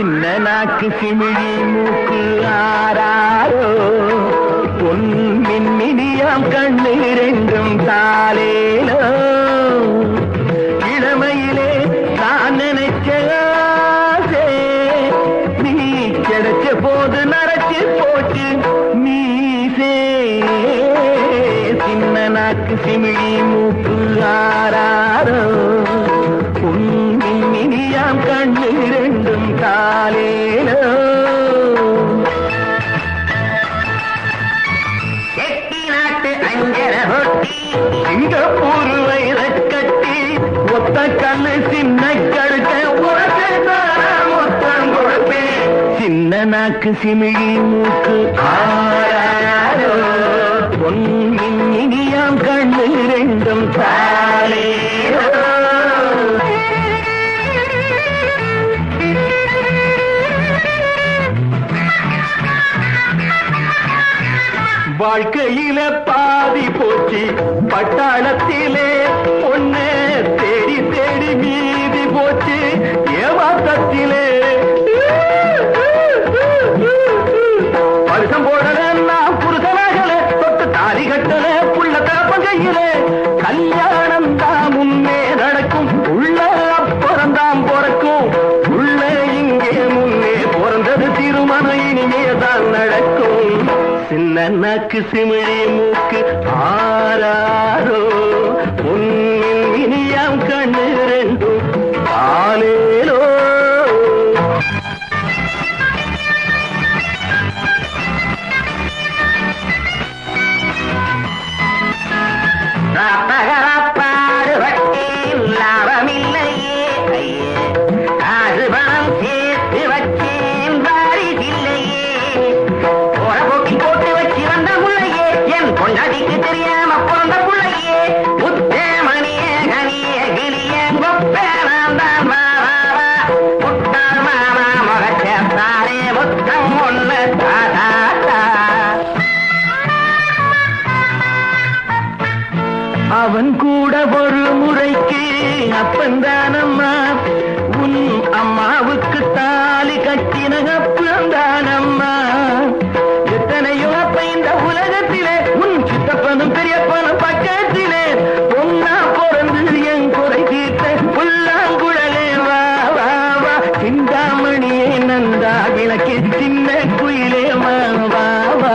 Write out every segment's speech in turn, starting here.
சின்ன நாக்கு சிமிழி மூக்கு ஆராரோ பொன் மின்மினியாம் கண்ணு ரெண்டும் தாலேலோ இளமையிலே நான் நினைச்ச நீ கிடைச்ச போது நரச்சி போச்சு நீசே சின்ன நாக்கு சிமிழி மூக்கு ஆராரோ சின்ன நாக்கு சிமிழி மூக்கு. ஆராரோ பொன்னின் இனியாம் கண்ணு ரெண்டும் தாலேரோ வாழ்க்கையில பாதி போச்சு. பட்டாளத்திலே பொண்ணு பரிசம் போடல நான் புருஷனாகல தொட்டு தாலி கட்டல புள்ள தரப்ப கையில. கல்யாணம் தான் முன்னே நடக்கும். உள்ள அப்புறம் தான் பிறக்கும். உள்ள இங்கே முன்னே பிறந்தது திருமணம் இனிமே தான் நடக்கும். சின்ன நாக்கு சிமிழி மூக்கு ஆரா அவன் கூட ஒரு முறைக்கு அப்பந்தானம்மா உன் அம்மாவுக்கு தாலி கட்டின அப்பந்தானம்மா எத்தனையோ அப்ப இந்த உலகத்திலே உன் சித்தப்பனும் பெரியப்பனும் பக்கத்திலே. பொண்ணா பிறந்து என் குறை தீர்த்த புல்லாங்குழலே வா வா வா. சிந்தாமணியே நந்தா விளக்கு சின்ன குயிலே வா வா வா.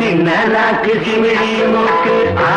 சின்ன நாக்கு சிமிழி மூக்கு ஆ